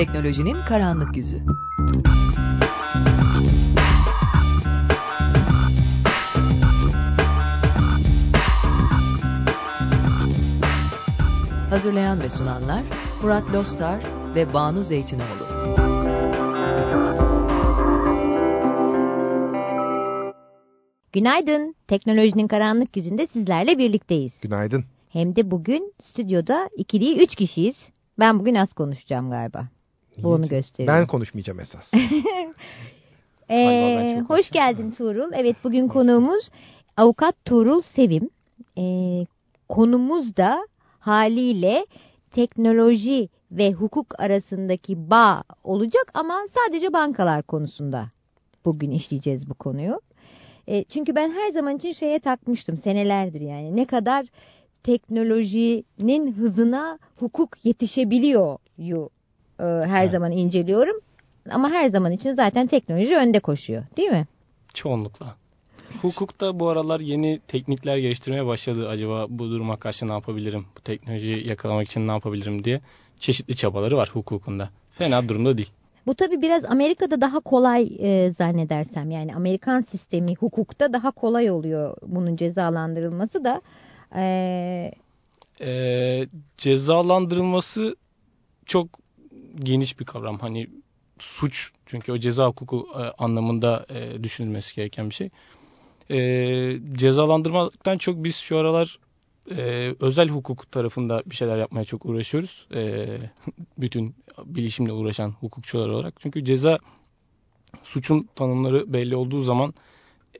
Teknolojinin karanlık yüzü. Hazırlayan ve sunanlar Murat Lostar ve Banu Zeytinoğlu. Günaydın. Teknolojinin karanlık yüzünde sizlerle birlikteyiz. Günaydın. Hem de bugün stüdyoda ikili değil üç kişiyiz. Ben bugün az konuşacağım galiba. Bu onu gösteriyor. Ben konuşmayacağım esas. Ee, hoş geldin Tuğrul. Evet bugün konuğumuz avukat Tuğrul Sevim. Ee, konumuz da haliyle teknoloji ve hukuk arasındaki bağ olacak ama sadece bankalar konusunda bugün işleyeceğiz bu konuyu. E, çünkü ben her zaman için şeye takmıştım senelerdir yani ne kadar teknolojinin hızına hukuk yetişebiliyor yu e, her Evet. zaman inceliyorum. Ama her zaman için zaten teknoloji önde koşuyor değil mi? Çoğunlukla. Hukukta bu aralar yeni teknikler geliştirmeye başladı. Acaba bu duruma karşı ne yapabilirim? Bu teknolojiyi yakalamak için ne yapabilirim diye çeşitli çabaları var hukukunda. Fena durumda değil. Bu tabi biraz Amerika'da daha kolay e, zannedersem yani Amerikan sistemi hukukta daha kolay oluyor bunun cezalandırılması da. E, Ee, cezalandırılması çok geniş bir kavram. Hani suç çünkü o ceza hukuku e, anlamında e, düşünülmesi gereken bir şey. E, cezalandırmaktan çok biz şu aralar e, özel hukuk tarafında bir şeyler yapmaya çok uğraşıyoruz. E, bütün bilişimle uğraşan hukukçular olarak. Çünkü ceza suçun tanımları belli olduğu zaman